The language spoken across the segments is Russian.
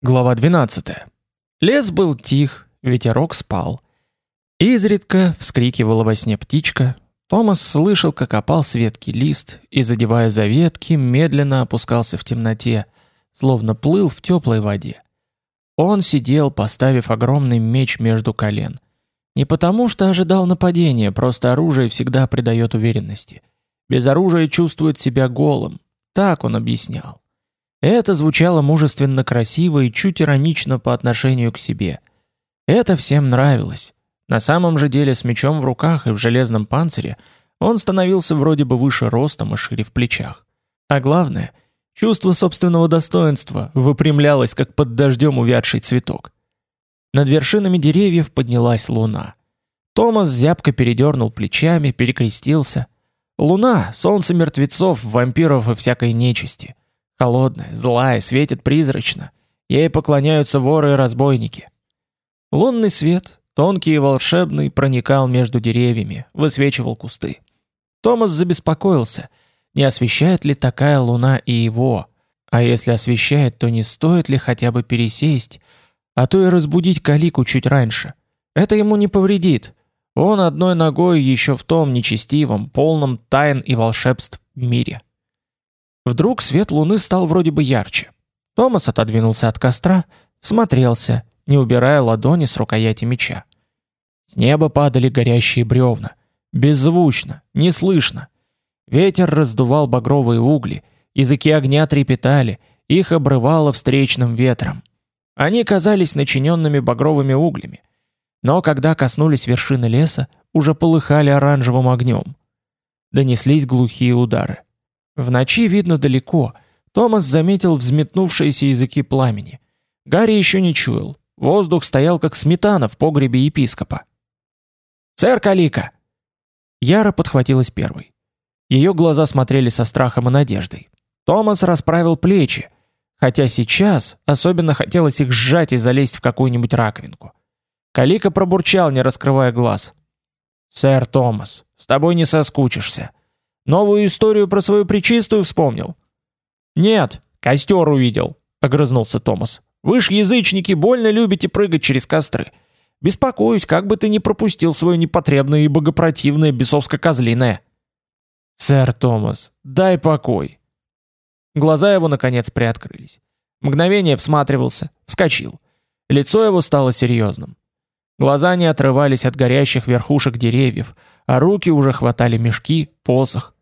Глава 12. Лес был тих, ветерок спал. Изредка вскрикивала во сне птичка. Томас слышал, как опал с ветки лист и, задевая за ветки, медленно опускался в темноте, словно плыл в теплой воде. Он сидел, поставив огромный меч между колен. Не потому, что ожидал нападения, просто оружие всегда придает уверенности. Без оружия чувствует себя голым. Так он объяснял. Это звучало мужественно красиво и чуть иронично по отношению к себе. Это всем нравилось. На самом же деле с мечом в руках и в железном панцире он становился вроде бы выше ростом и шире в плечах. А главное, чувство собственного достоинства выпрямлялось, как под дождем увядший цветок. Над вершинами деревьев поднялась луна. Томас зябко передернул плечами, перекрестился. Луна — солнце мертвецов, вампиров и всякой нечисти. Холодная, злая, светит призрачно. Ей поклоняются воры и разбойники. Лунный свет, тонкий и волшебный, проникал между деревьями, высвечивал кусты. Томас забеспокоился, не освещает ли такая луна и его, а если освещает, то не стоит ли хотя бы пересесть, а то и разбудить Калику чуть раньше. Это ему не повредит. Он одной ногой еще в том нечестивом, полном тайн и волшебств мире. Вдруг свет луны стал вроде бы ярче. Томас отодвинулся от костра, смотрелся, не убирая ладони с рукояти меча. С неба падали горящие бревна. Беззвучно, неслышно. Ветер раздувал багровые угли, языки огня трепетали, их обрывало встречным ветром. Они казались начиненными багровыми углями, но когда коснулись вершины леса, уже полыхали оранжевым огнем. Донеслись глухие удары. В ночи видно далеко. Томас заметил взметнувшиеся языки пламени. Гарри еще не чуял. Воздух стоял как сметана в погребе епископа. «Сэр Калика!» Яра подхватилась первой. Ее глаза смотрели со страхом и надеждой. Томас расправил плечи, хотя сейчас особенно хотелось их сжать и залезть в какую-нибудь раковинку. Калика пробурчал, не раскрывая глаз. «Сэр Томас, с тобой не соскучишься. Новую историю про свою причистую вспомнил? Нет, костер увидел, огрызнулся Томас. Вы ж язычники больно любите прыгать через костры. Беспокоюсь, как бы ты не пропустил свое непотребное и богопротивное бесовско-козлиное. Сэр Томас, дай покой. Глаза его наконец приоткрылись. Мгновение всматривался, вскочил. Лицо его стало серьезным. Глаза не отрывались от горящих верхушек деревьев, а руки уже хватали мешки, посох,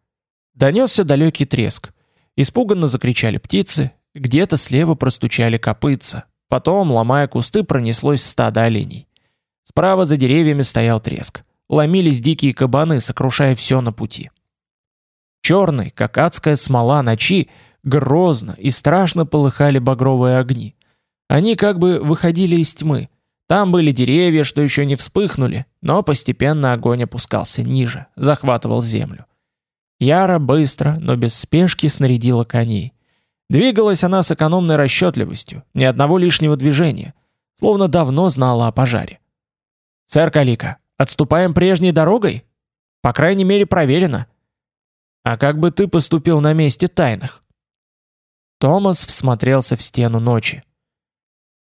Донесся далекий треск. Испуганно закричали птицы, где-то слева простучали копытца. Потом, ломая кусты, пронеслось стадо оленей. Справа за деревьями стоял треск. Ломились дикие кабаны, сокрушая все на пути. Черный, как адская смола ночи, грозно и страшно полыхали багровые огни. Они как бы выходили из тьмы. Там были деревья, что еще не вспыхнули, но постепенно огонь опускался ниже, захватывал землю. Яра быстро, но без спешки снарядила коней. Двигалась она с экономной расчетливостью, ни одного лишнего движения, словно давно знала о пожаре. «Сэр Калика, отступаем прежней дорогой? По крайней мере, проверено». «А как бы ты поступил на месте тайных?» Томас всмотрелся в стену ночи.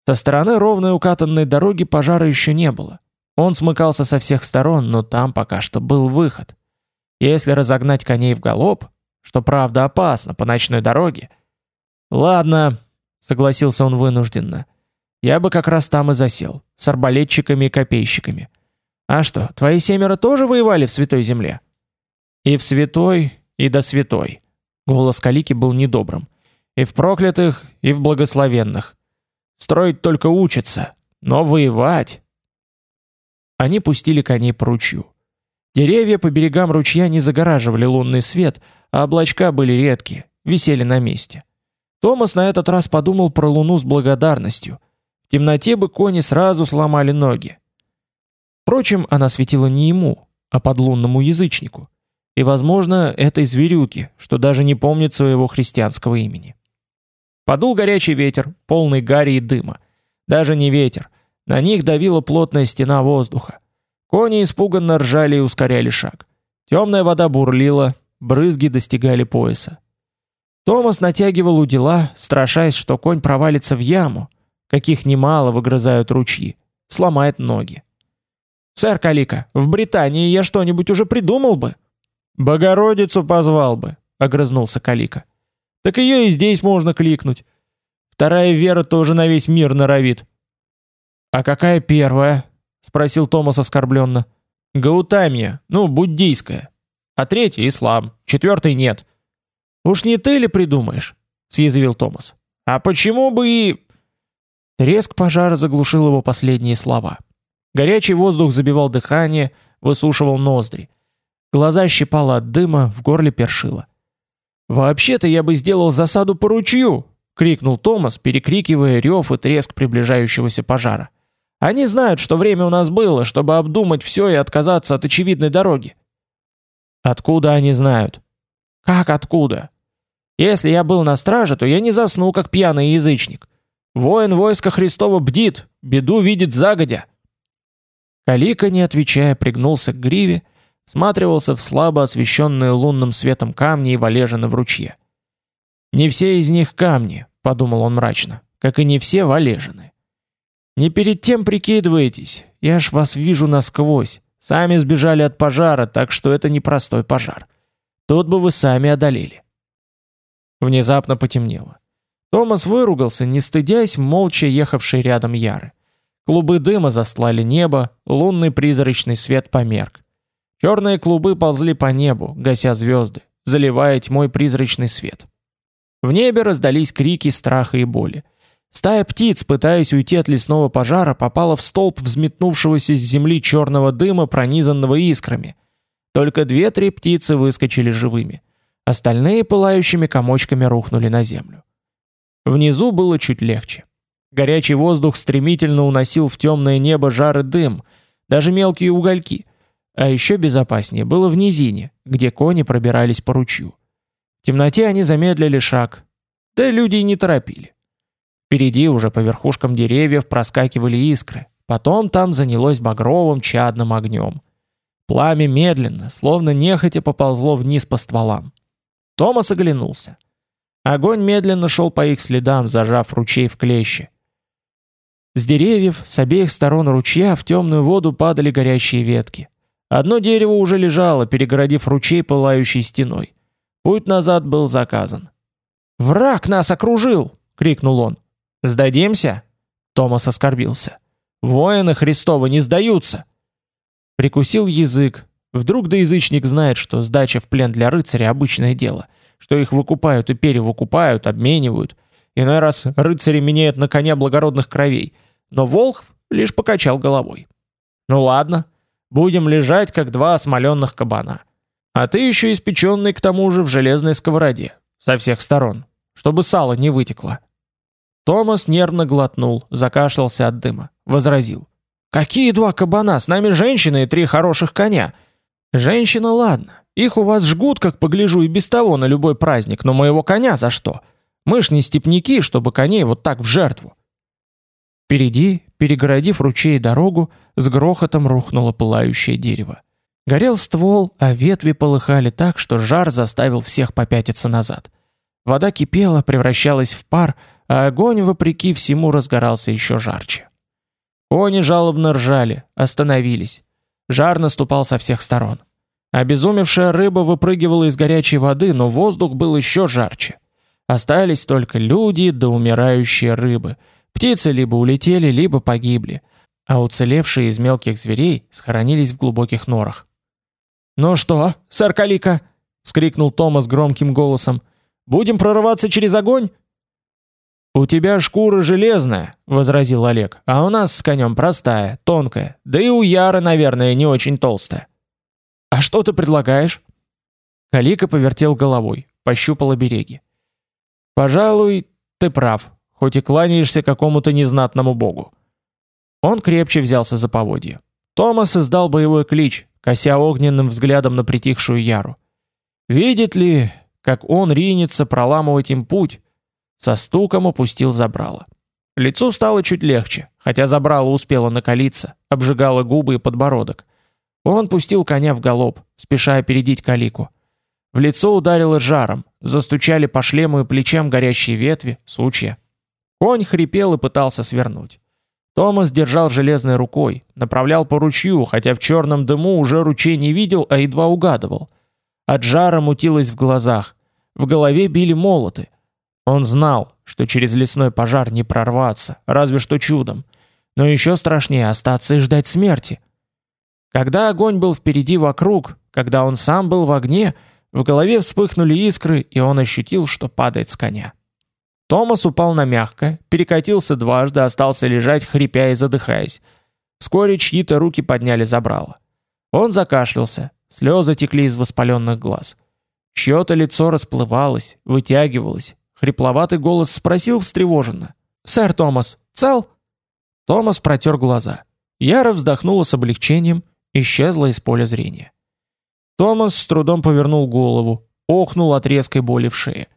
Со стороны ровной укатанной дороги пожара еще не было. Он смыкался со всех сторон, но там пока что был выход. Если разогнать коней в галоп, что правда опасно по ночной дороге. Ладно, согласился он вынужденно. Я бы как раз там и засел, с арбалетчиками и копейщиками. А что, твои семеро тоже воевали в Святой Земле? И в Святой, и до Святой. Голос Калики был недобрым. И в проклятых, и в благословенных. Строить только учатся, но воевать... Они пустили коней по ручью. Деревья по берегам ручья не загораживали лунный свет, а облачка были редкие, висели на месте. Томас на этот раз подумал про луну с благодарностью. В темноте бы кони сразу сломали ноги. Впрочем, она светила не ему, а подлунному язычнику. И, возможно, этой зверюке, что даже не помнит своего христианского имени. Подул горячий ветер, полный гари и дыма. Даже не ветер. На них давила плотная стена воздуха. Кони испуганно ржали и ускоряли шаг. Темная вода бурлила, брызги достигали пояса. Томас натягивал удила, страшась, что конь провалится в яму, каких немало выгрызают ручьи. Сломает ноги. «Сэр Калика, в Британии я что-нибудь уже придумал бы». «Богородицу позвал бы», — огрызнулся Калика. «Так ее и здесь можно кликнуть. Вторая вера тоже на весь мир норовит». «А какая первая?» — спросил Томас оскорбленно. «Гаутамия, ну, буддийская. А третья — ислам. Четвертой нет». «Уж не ты ли придумаешь?» — съязвил Томас. «А почему бы и...» Треск пожара заглушил его последние слова. Горячий воздух забивал дыхание, высушивал ноздри. Глаза щипало от дыма, в горле першило. «Вообще-то я бы сделал засаду по ручью!» — крикнул Томас, перекрикивая рев и треск приближающегося пожара. «Они знают, что время у нас было, чтобы обдумать все и отказаться от очевидной дороги». «Откуда они знают?» «Как откуда?» «Если я был на страже, то я не засну, как пьяный язычник. Воин войска Христова бдит, беду видит загодя». Калика, не отвечая, пригнулся к гриве, всматривался в слабо освещенные лунным светом камни и валежины в ручье. «Не все из них камни», — подумал он мрачно, — «как и не все валежины». «Не перед тем прикидываетесь, я ж вас вижу насквозь. Сами сбежали от пожара, так что это не простой пожар. Тот бы вы сами одолели». Внезапно потемнело. Томас выругался, не стыдясь молча ехавшей рядом Яры. Клубы дыма застлали небо, лунный призрачный свет померк. Черные клубы ползли по небу, гася звезды, заливая тьмой призрачный свет. В небе раздались крики страха и боли. Стая птиц, пытаясь уйти от лесного пожара, попала в столб взметнувшегося с земли черного дыма, пронизанного искрами. Только две-три птицы выскочили живыми. Остальные пылающими комочками рухнули на землю. Внизу было чуть легче. Горячий воздух стремительно уносил в темное небо жары дым, даже мелкие угольки. А еще безопаснее было в низине, где кони пробирались по ручью. В темноте они замедлили шаг, да люди и не торопили. Впереди уже по верхушкам деревьев проскакивали искры, потом там занялось багровым чадным огнем. Пламя медленно, словно нехотя поползло вниз по стволам. Томас оглянулся. Огонь медленно шел по их следам, зажав ручей в клеще. С деревьев, с обеих сторон ручья в темную воду падали горящие ветки. Одно дерево уже лежало, перегородив ручей пылающей стеной. Путь назад был заказан. «Враг нас окружил!» — крикнул он. «Сдадимся?» Томас оскорбился. «Воины Христовы не сдаются!» Прикусил язык. Вдруг да язычник знает, что сдача в плен для рыцаря — обычное дело, что их выкупают и перевыкупают, обменивают. Иной раз рыцари меняют на коня благородных кровей — но Волхв лишь покачал головой. «Ну ладно, будем лежать, как два осмоленных кабана. А ты еще испеченный к тому же в железной сковороде, со всех сторон, чтобы сало не вытекло». Томас нервно глотнул, закашлялся от дыма, возразил. «Какие два кабана? С нами женщины и три хороших коня». «Женщина, ладно. Их у вас жгут, как погляжу, и без того на любой праздник, но моего коня за что? Мы ж не степняки, чтобы коней вот так в жертву. Впереди, перегородив ручей дорогу, с грохотом рухнуло пылающее дерево. Горел ствол, а ветви полыхали так, что жар заставил всех попятиться назад. Вода кипела, превращалась в пар, а огонь, вопреки всему, разгорался еще жарче. Кони жалобно ржали, остановились. Жар наступал со всех сторон. Обезумевшая рыба выпрыгивала из горячей воды, но воздух был еще жарче. Остались только люди да умирающие рыбы — Птицы либо улетели, либо погибли, а уцелевшие из мелких зверей схоронились в глубоких норах. «Ну что, сэр Калика?» — вскрикнул Томас громким голосом. «Будем прорываться через огонь?» «У тебя шкура железная», — возразил Олег, «а у нас с конем простая, тонкая, да и у Яры, наверное, не очень толстая». «А что ты предлагаешь?» Калика повертел головой, пощупал обереги. «Пожалуй, ты прав хоть и кланяешься какому-то незнатному богу. Он крепче взялся за поводья. Томас издал боевой клич, кося огненным взглядом на притихшую Яру. Видит ли, как он ринется проламывать им путь? Со стуком опустил забрало. Лицу стало чуть легче, хотя забрало успело накалиться, обжигало губы и подбородок. Он пустил коня в галоп, спеша опередить Калику. В лицо ударило жаром, застучали по шлему и плечам горящие ветви, сучья. Конь хрипел и пытался свернуть. Томас держал железной рукой, направлял по ручью, хотя в черном дыму уже ручей не видел, а едва угадывал. От жара мутилось в глазах, в голове били молоты. Он знал, что через лесной пожар не прорваться, разве что чудом. Но еще страшнее остаться и ждать смерти. Когда огонь был впереди вокруг, когда он сам был в огне, в голове вспыхнули искры, и он ощутил, что падает с коня. Томас упал на мягко, перекатился дважды, остался лежать, хрипя и задыхаясь. Вскоре чьи-то руки подняли забрало. Он закашлялся, слезы текли из воспаленных глаз. Чье-то лицо расплывалось, вытягивалось. Хрипловатый голос спросил встревоженно. «Сэр Томас, цел?» Томас протер глаза. Яра вздохнула с облегчением, исчезла из поля зрения. Томас с трудом повернул голову, охнул от резкой боли в шее.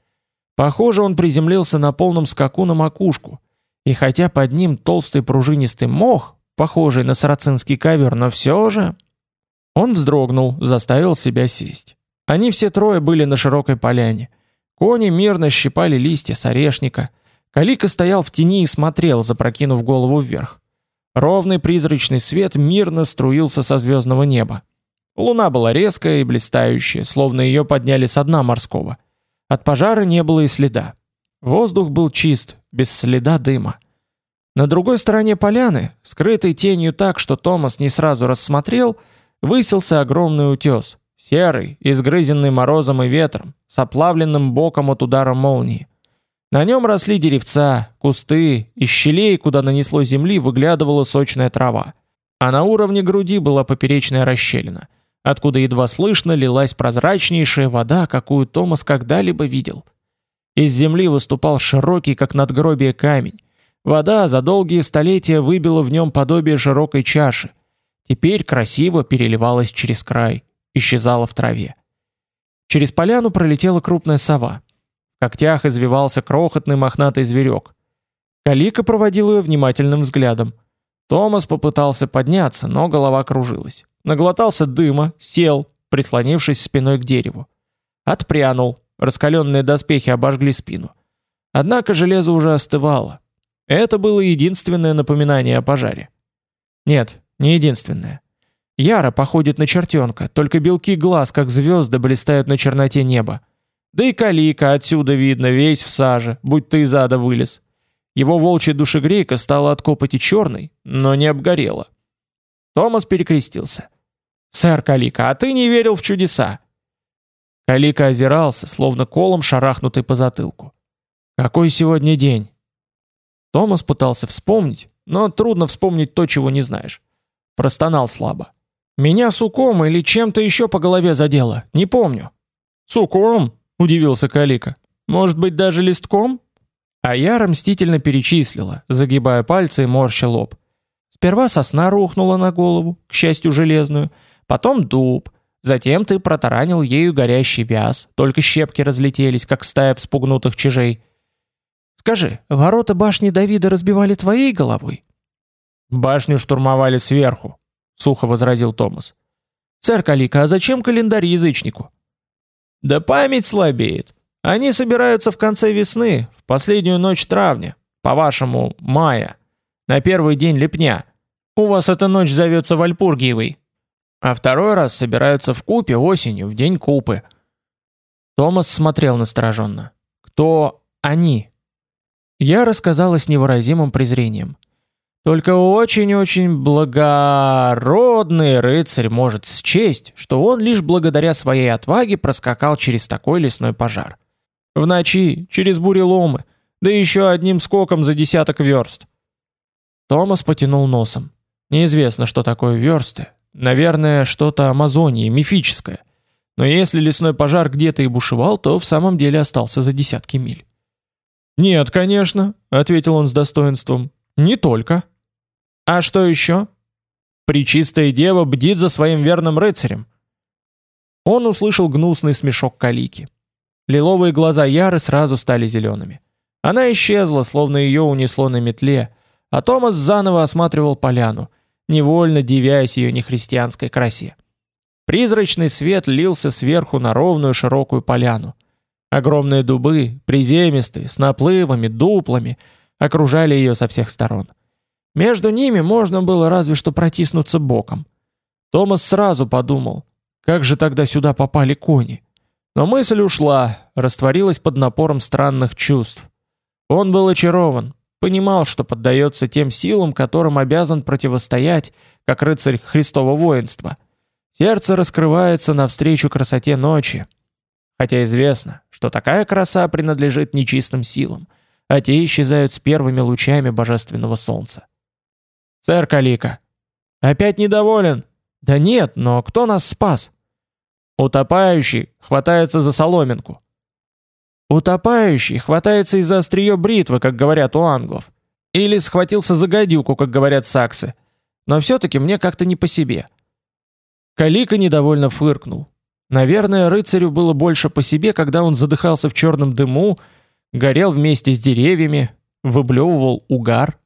Похоже, он приземлился на полном скаку на макушку, и хотя под ним толстый пружинистый мох, похожий на сарацинский ковер, но все же... Он вздрогнул, заставил себя сесть. Они все трое были на широкой поляне. Кони мирно щипали листья с орешника. Калика стоял в тени и смотрел, запрокинув голову вверх. Ровный призрачный свет мирно струился со звездного неба. Луна была резкая и блистающая, словно ее подняли с дна морского. От пожара не было и следа. Воздух был чист, без следа дыма. На другой стороне поляны, скрытой тенью так, что Томас не сразу рассмотрел, высился огромный утес, серый, изгрызенный морозом и ветром, с оплавленным боком от удара молнии. На нем росли деревца, кусты, из щелей, куда нанесло земли, выглядывала сочная трава. А на уровне груди была поперечная расщелина – откуда едва слышно лилась прозрачнейшая вода, какую Томас когда-либо видел. Из земли выступал широкий, как надгробие, камень. Вода за долгие столетия выбила в нем подобие широкой чаши. Теперь красиво переливалась через край, исчезала в траве. Через поляну пролетела крупная сова. В когтях извивался крохотный мохнатый зверек. Калика проводил ее внимательным взглядом. Томас попытался подняться, но голова кружилась. Наглотался дыма, сел, прислонившись спиной к дереву. Отпрянул, раскаленные доспехи обожгли спину. Однако железо уже остывало. Это было единственное напоминание о пожаре. Нет, не единственное. Яра походит на чертенка, только белки глаз, как звезды, блистают на черноте неба. Да и калика отсюда видно, весь в саже, будь ты из ада вылез. Его волчья душегрейка стала от копоти черной, но не обгорела. Томас перекрестился. «Сэр Калика, а ты не верил в чудеса?» Калика озирался, словно колом шарахнутый по затылку. «Какой сегодня день?» Томас пытался вспомнить, но трудно вспомнить то, чего не знаешь. Простонал слабо. «Меня суком или чем-то еще по голове задело, не помню». «Суком?» — удивился Калика. «Может быть, даже листком?» А Яра мстительно перечислила, загибая пальцы и морща лоб. Сперва сосна рухнула на голову, к счастью железную, потом дуб, затем ты протаранил ею горящий вяз, только щепки разлетелись, как стая вспугнутых чижей. Скажи, ворота башни Давида разбивали твоей головой? Башню штурмовали сверху, сухо возразил Томас. Сэр Калика, а зачем календарь язычнику? Да память слабеет. Они собираются в конце весны, в последнюю ночь травня, по-вашему, мая на первый день лепня. У вас эта ночь зовется Вальпургиевой. А второй раз собираются в купе осенью, в день купы. Томас смотрел настороженно. Кто они? Я рассказала с невыразимым презрением. Только очень-очень благородный рыцарь может счесть, что он лишь благодаря своей отваге проскакал через такой лесной пожар. В ночи, через буреломы, да еще одним скоком за десяток верст. Томас потянул носом. Неизвестно, что такое версты. Наверное, что-то Амазонии, мифическое. Но если лесной пожар где-то и бушевал, то в самом деле остался за десятки миль. «Нет, конечно», — ответил он с достоинством. «Не только». «А что еще?» «Пречистая дева бдит за своим верным рыцарем». Он услышал гнусный смешок Калики. Лиловые глаза Яры сразу стали зелеными. Она исчезла, словно ее унесло на метле, а Томас заново осматривал поляну, невольно дивясь ее нехристианской красе. Призрачный свет лился сверху на ровную широкую поляну. Огромные дубы, приземистые, с наплывами, дуплами, окружали ее со всех сторон. Между ними можно было разве что протиснуться боком. Томас сразу подумал, как же тогда сюда попали кони? Но мысль ушла, растворилась под напором странных чувств. Он был очарован, понимал, что поддается тем силам, которым обязан противостоять, как рыцарь Христова воинства. Сердце раскрывается навстречу красоте ночи. Хотя известно, что такая краса принадлежит нечистым силам, а те исчезают с первыми лучами божественного солнца. «Сэр Калика!» «Опять недоволен?» «Да нет, но кто нас спас?» «Утопающий хватается за соломинку». «Утопающий хватается из-за острие бритвы, как говорят у англов. Или схватился за гадюку, как говорят саксы. Но все-таки мне как-то не по себе». Калика недовольно фыркнул. Наверное, рыцарю было больше по себе, когда он задыхался в черном дыму, горел вместе с деревьями, выблевывал угар,